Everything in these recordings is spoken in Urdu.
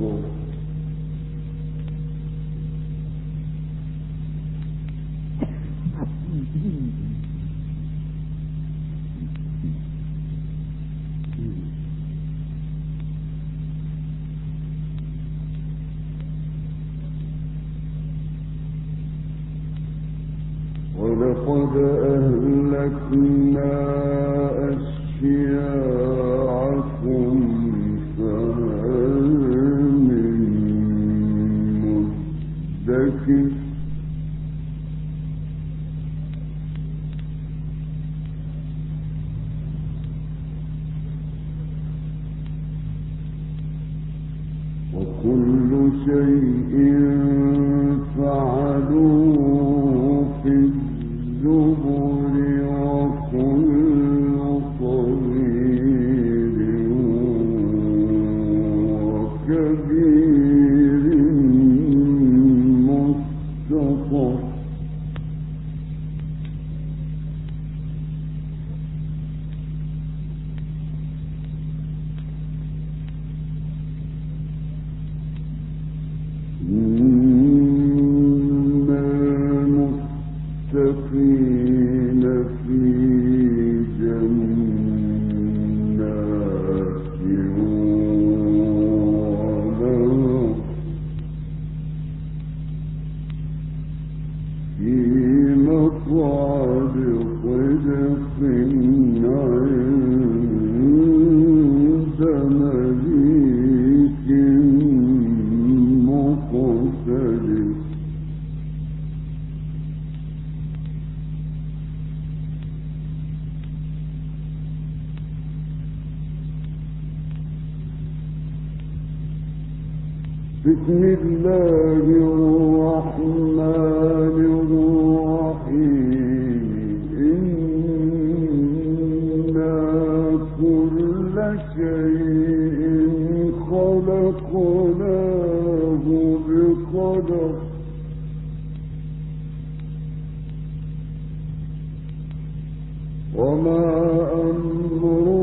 بالبصر ولقد وما أمر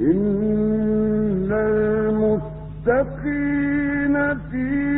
إن المتقين في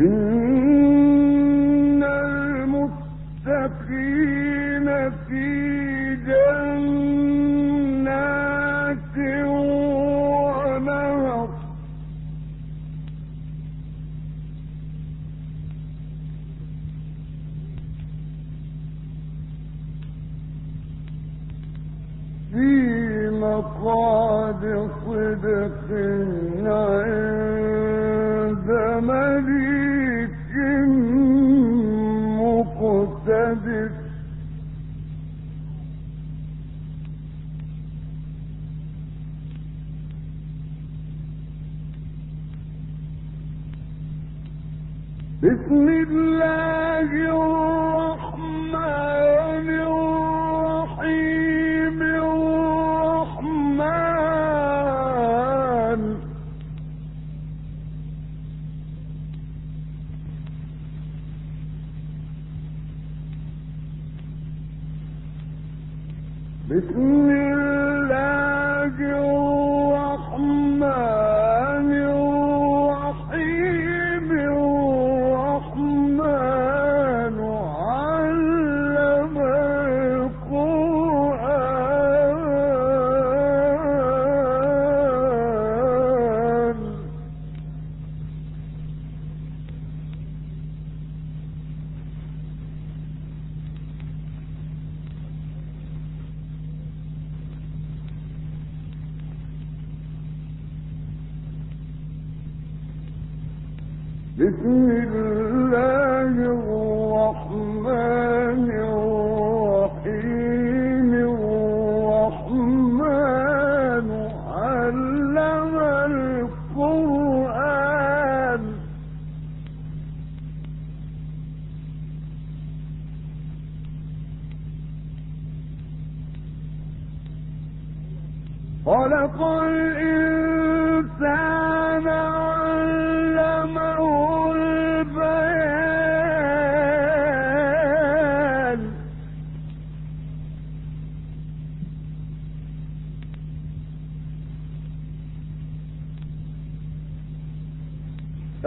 إن بسم الله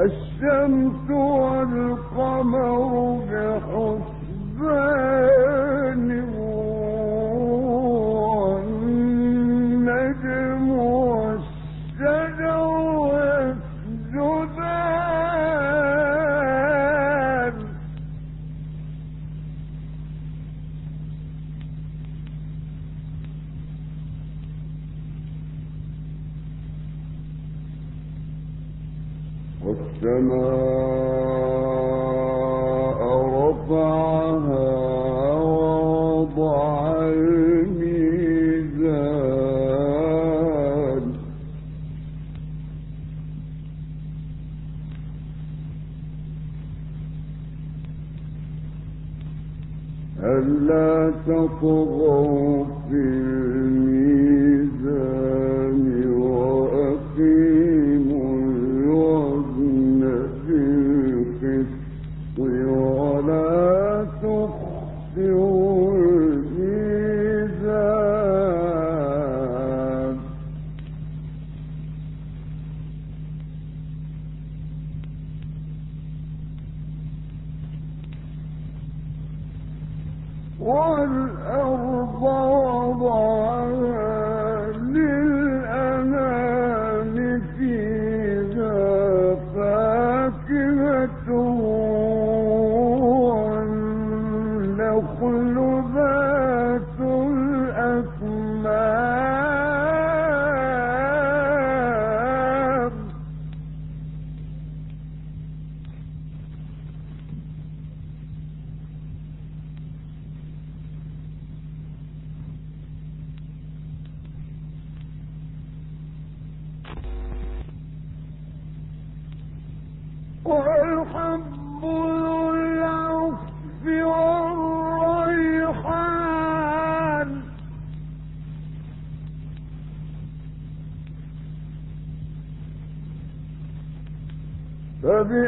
والشمس والقمر بھی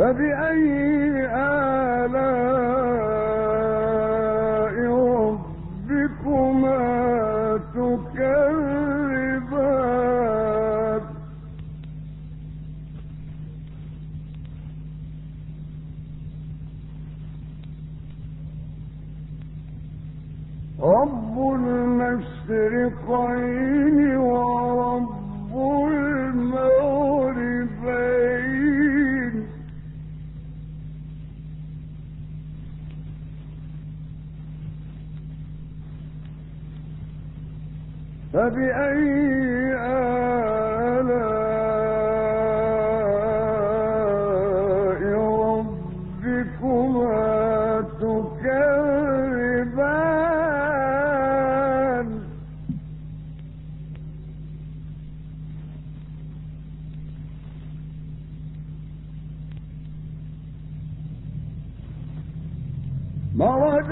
فبأي آلام مرج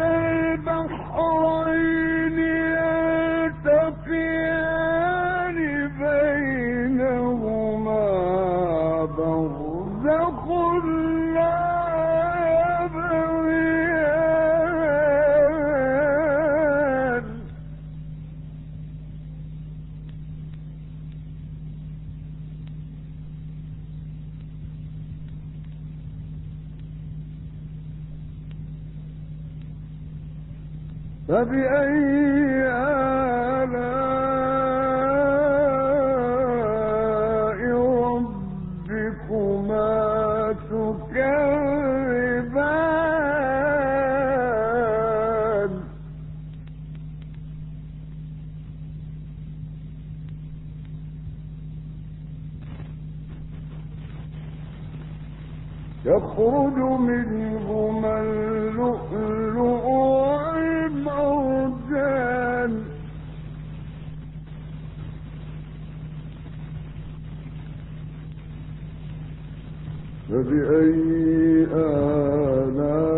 فبأي آلاء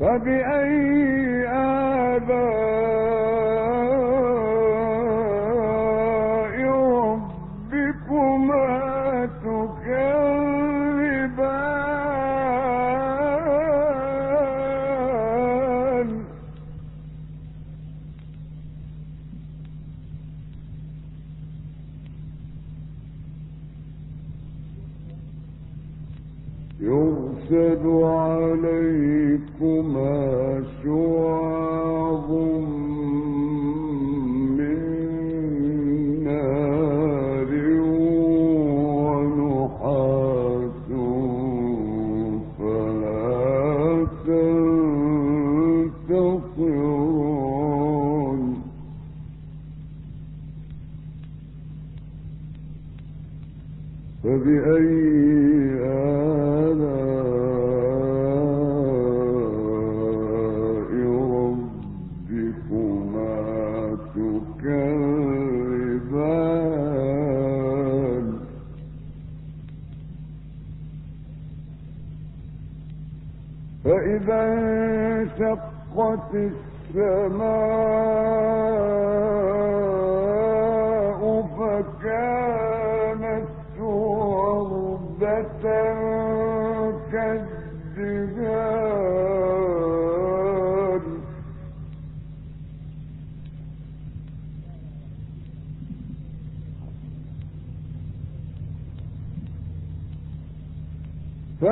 فبأي آبائكم فإذا انشقت السماء فكانت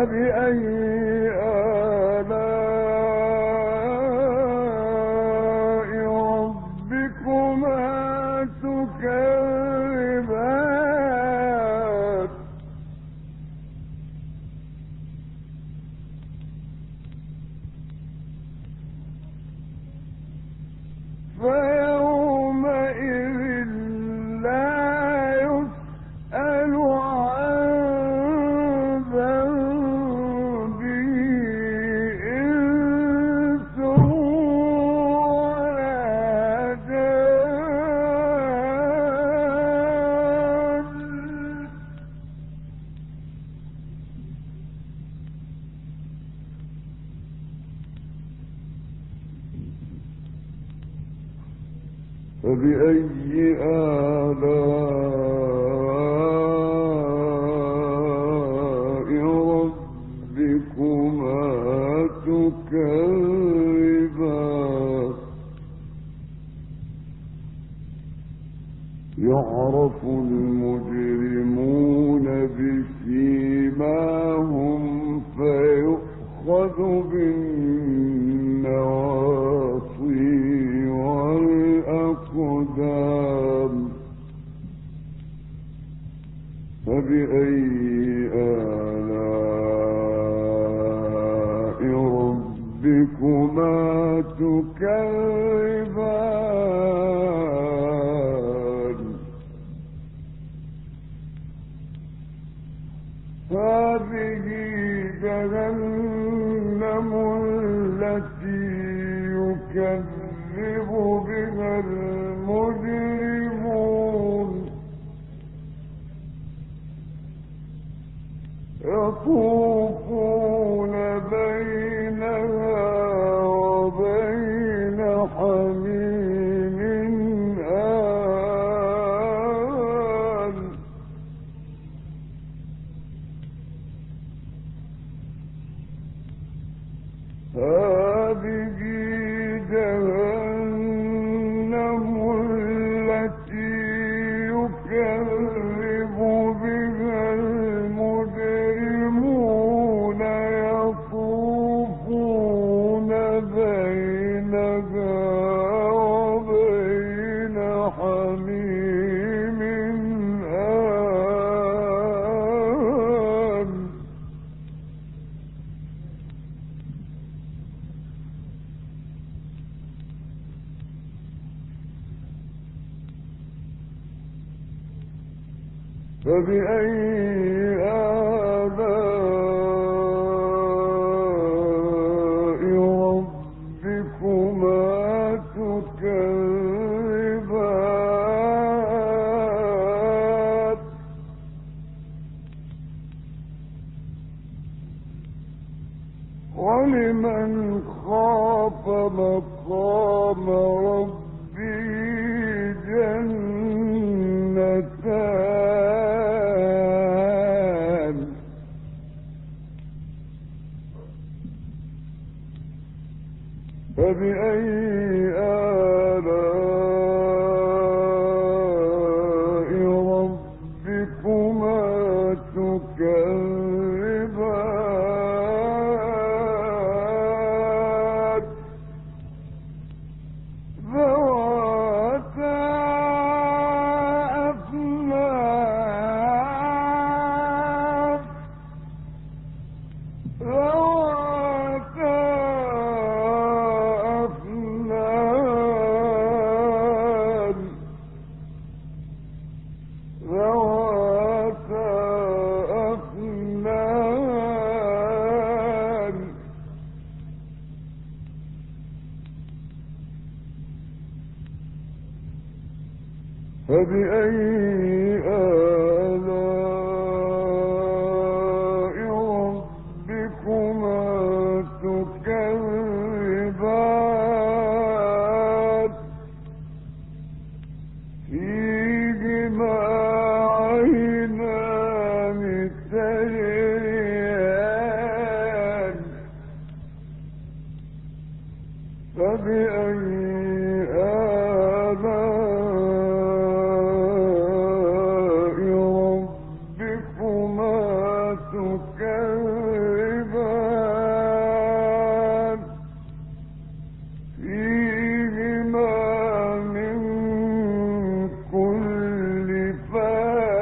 فبأي هذه جهنم التي يكذب بها المجرمون. يقول فبأي آه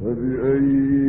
فبأي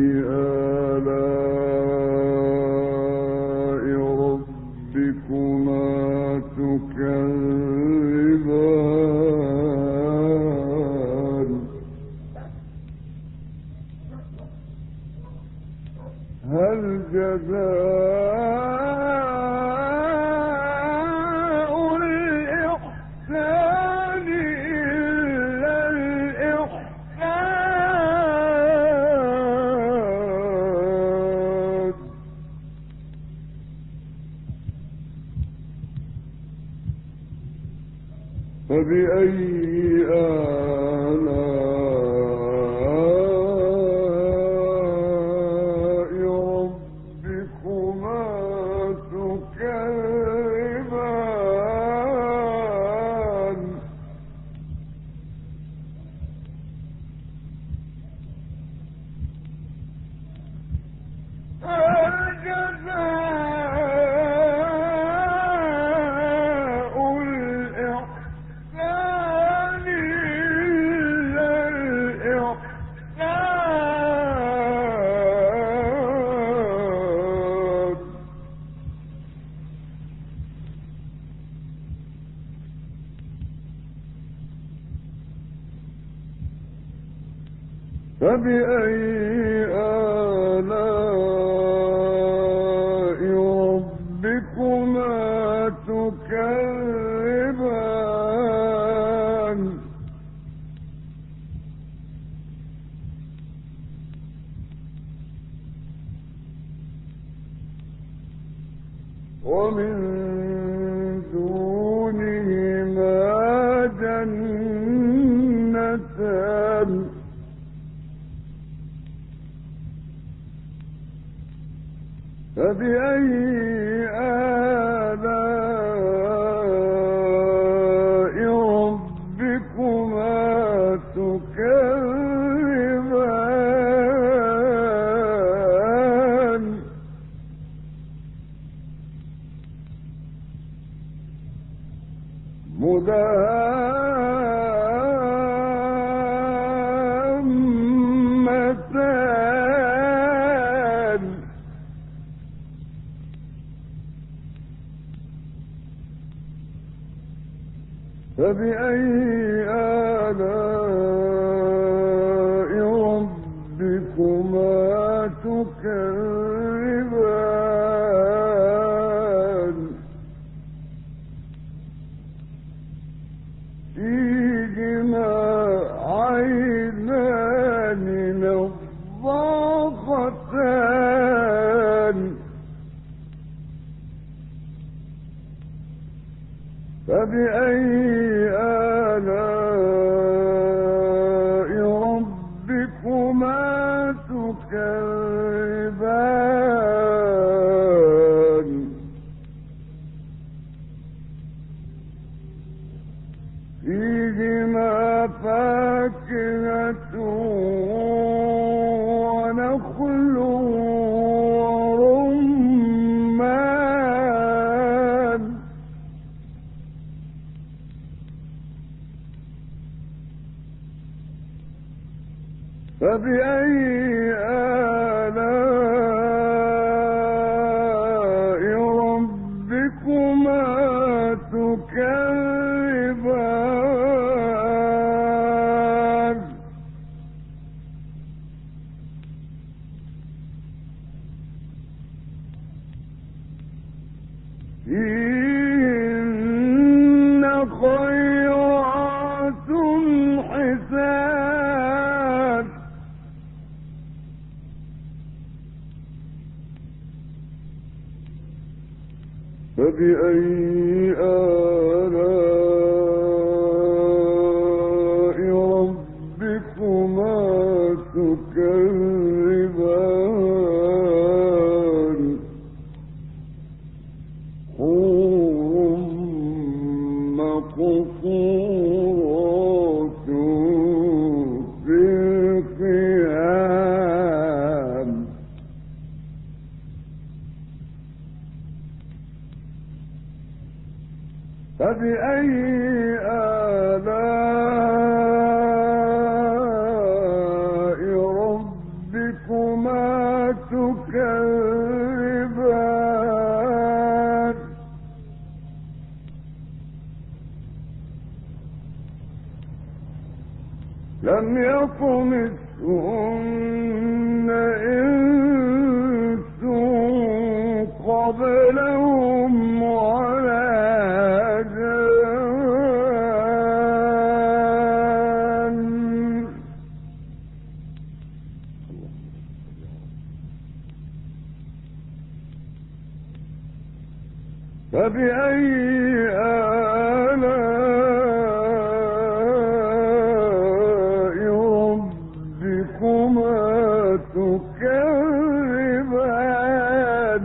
تكذبان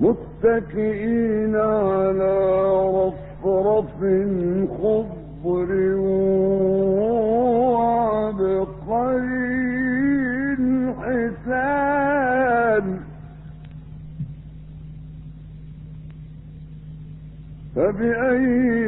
متكئين على رفرف خضر وعبقري حسان فبأي